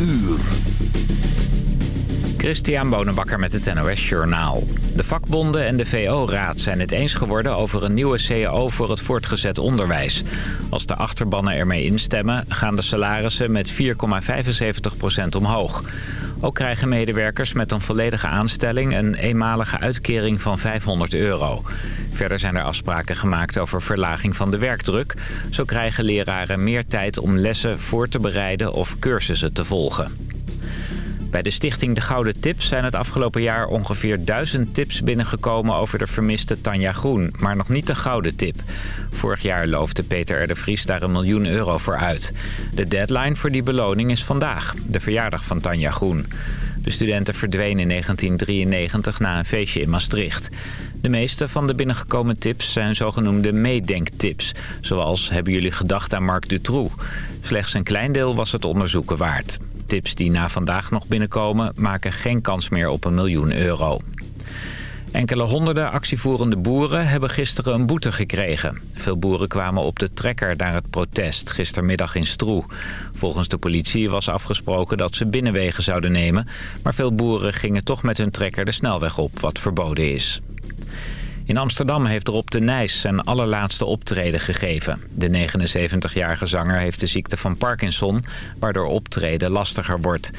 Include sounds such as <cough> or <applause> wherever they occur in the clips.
uur. Christian Bonenbakker met het NOS Journaal. De vakbonden en de VO-raad zijn het eens geworden over een nieuwe CAO voor het voortgezet onderwijs. Als de achterbannen ermee instemmen, gaan de salarissen met 4,75% omhoog. Ook krijgen medewerkers met een volledige aanstelling een eenmalige uitkering van 500 euro. Verder zijn er afspraken gemaakt over verlaging van de werkdruk. Zo krijgen leraren meer tijd om lessen voor te bereiden of cursussen te volgen. Bij de stichting De Gouden Tips zijn het afgelopen jaar ongeveer duizend tips binnengekomen over de vermiste Tanja Groen, maar nog niet de gouden tip. Vorig jaar loofde Peter R. de Vries daar een miljoen euro voor uit. De deadline voor die beloning is vandaag, de verjaardag van Tanja Groen. De studenten verdwenen in 1993 na een feestje in Maastricht. De meeste van de binnengekomen tips zijn zogenoemde meedenktips. Zoals hebben jullie gedacht aan Marc Dutroux? Slechts een klein deel was het onderzoeken waard tips die na vandaag nog binnenkomen maken geen kans meer op een miljoen euro. Enkele honderden actievoerende boeren hebben gisteren een boete gekregen. Veel boeren kwamen op de trekker naar het protest gistermiddag in Stroe. Volgens de politie was afgesproken dat ze binnenwegen zouden nemen... maar veel boeren gingen toch met hun trekker de snelweg op, wat verboden is. In Amsterdam heeft Rob de Nijs zijn allerlaatste optreden gegeven. De 79-jarige zanger heeft de ziekte van Parkinson, waardoor optreden lastiger wordt.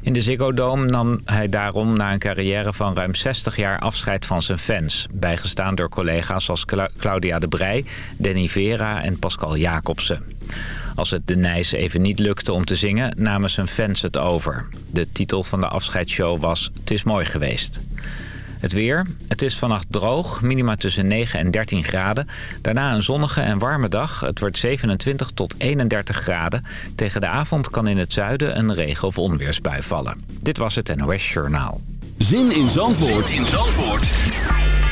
In de Ziggo Dome nam hij daarom na een carrière van ruim 60 jaar afscheid van zijn fans. Bijgestaan door collega's als Claudia de Brij, Denny Vera en Pascal Jacobsen. Als het de Nijs even niet lukte om te zingen, namen zijn fans het over. De titel van de afscheidsshow was Het is mooi geweest. Het weer. Het is vannacht droog, minima tussen 9 en 13 graden. Daarna een zonnige en warme dag. Het wordt 27 tot 31 graden. Tegen de avond kan in het zuiden een regen- of onweersbui vallen. Dit was het NOS Journaal. Zin in Zandvoort, zin in Zandvoort.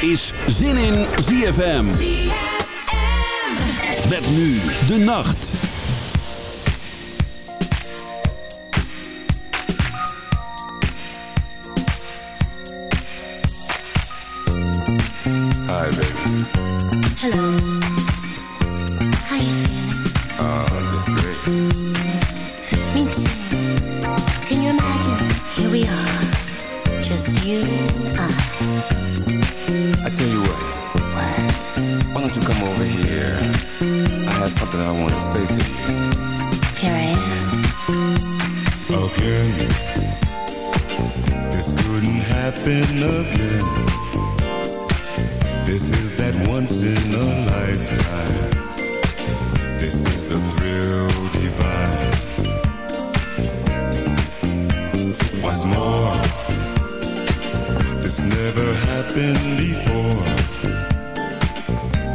is Zin in ZFM. ZFM. Met nu de nacht. Hi, baby. Hello. How you feeling? Uh, just great. Me too. Can you imagine? Here we are, just you and I. I tell you what. What? Why don't you come over here? I have something I want to say to you. Here I am. Again. This couldn't happen again. Once in a lifetime. This is the thrill divine. Once more, this never happened before.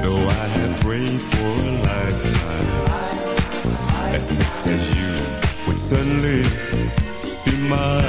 Though I had prayed for a lifetime, as you would suddenly be. Mine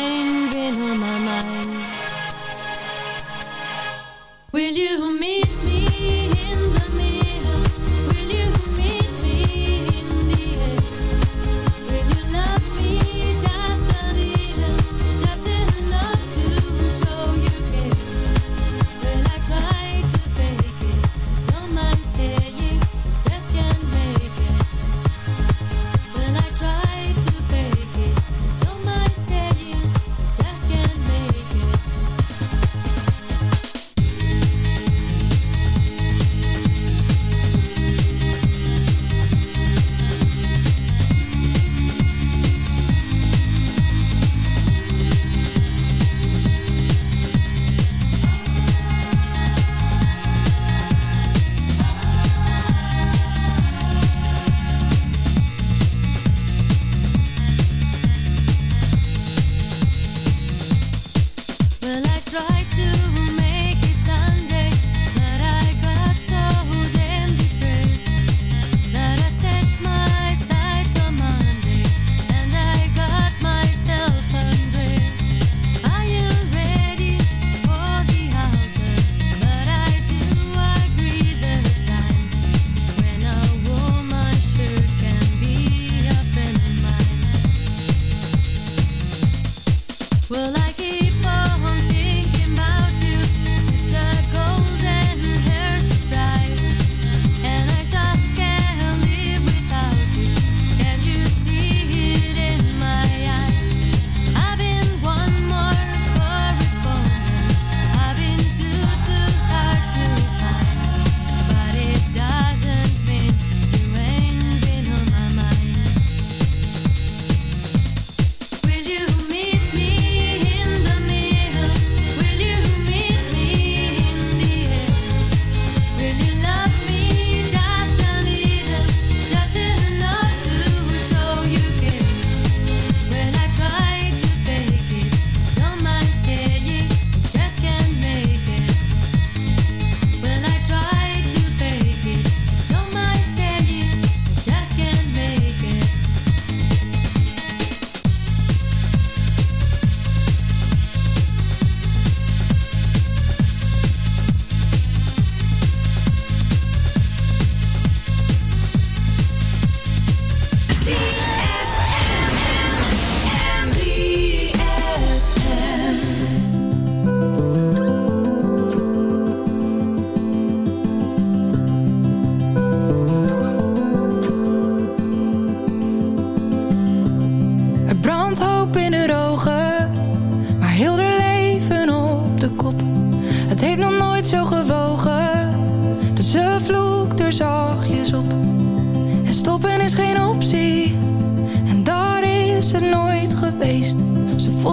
see.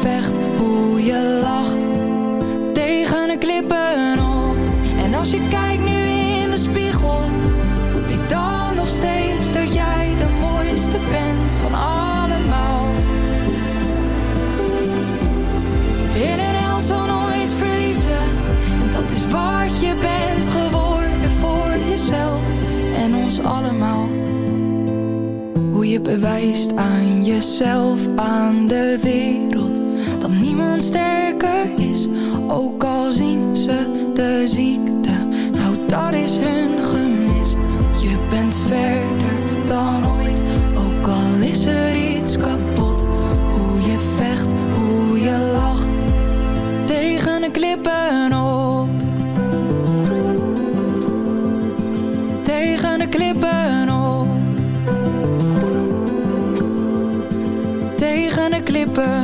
vecht, hoe je lacht tegen de klippen op. En als je kijkt nu in de spiegel, weet dan nog steeds dat jij de mooiste bent van allemaal. In een held zal nooit verliezen, en dat is wat je bent geworden voor jezelf en ons allemaal. Hoe je bewijst aan jezelf, aan de wereld sterker is Ook al zien ze de ziekte. Nou dat is hun gemis. Je bent verder dan ooit Ook al is er iets kapot. Hoe je vecht, hoe je lacht Tegen de klippen op. Tegen de klippen op. Tegen de klippen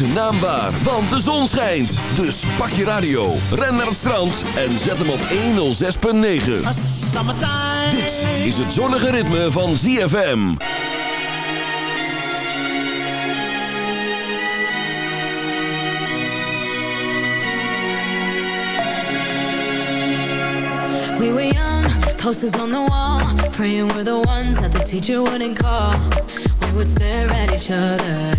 Zijn naam waar, want de zon schijnt. Dus pak je radio, ren naar het strand en zet hem op 106.9. Dit is het zonnige ritme van ZFM. We were young, posters on the wall, praying we're the ones that the teacher wouldn't call. We would stare at each other,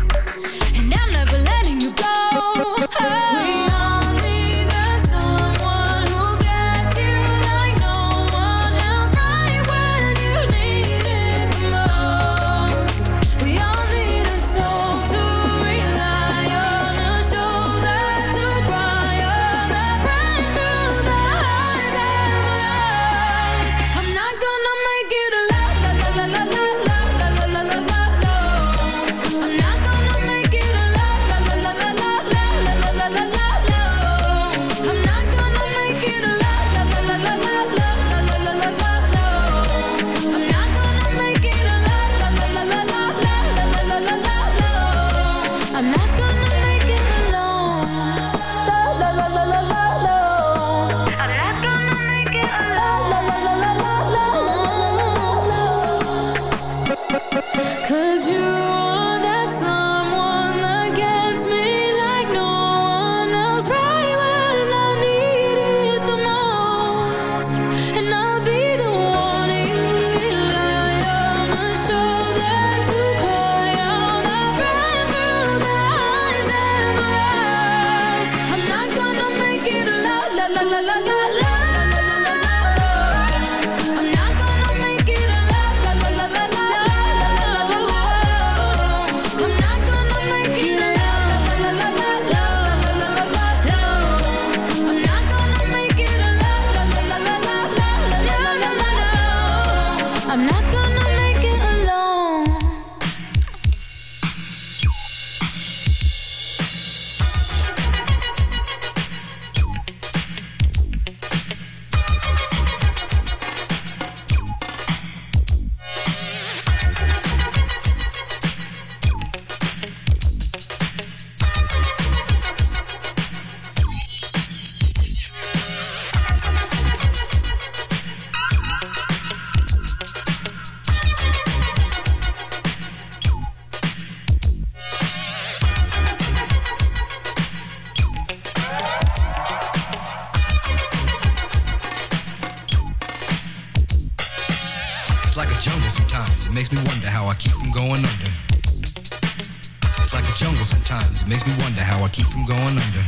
Sometimes. It makes me wonder how I keep from going under.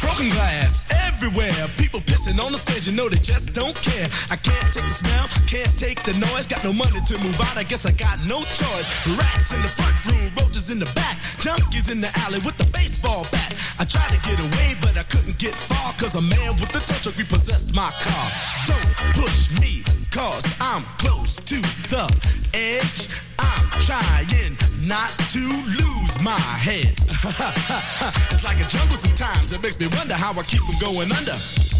Broken glass everywhere. People pissing on the stage, you know they just don't care. I can't take the smell, can't take the noise. Got no money to move out, I guess I got no choice. Rats in the front room, roaches in the back, junkies in the alley with the I tried to get away, but I couldn't get far, cause a man with a tow repossessed my car. Don't push me, cause I'm close to the edge. I'm trying not to lose my head. <laughs> it's like a jungle sometimes, it makes me wonder how I keep from going under.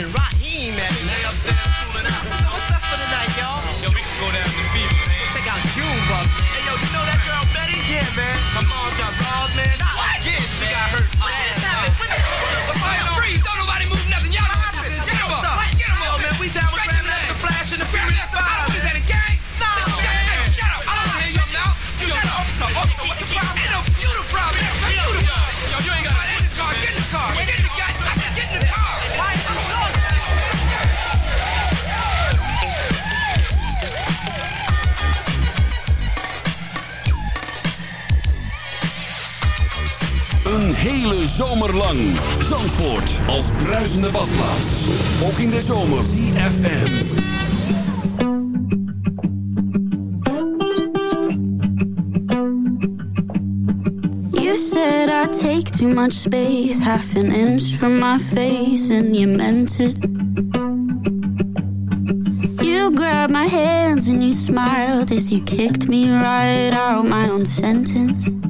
And Raheem Zandvoort als bruisende badplaats. Ook in de zomer. ZFM. You said I take too much space, half an inch from my face, and you meant it. You grabbed my hands and you smiled as you kicked me right out my own sentence.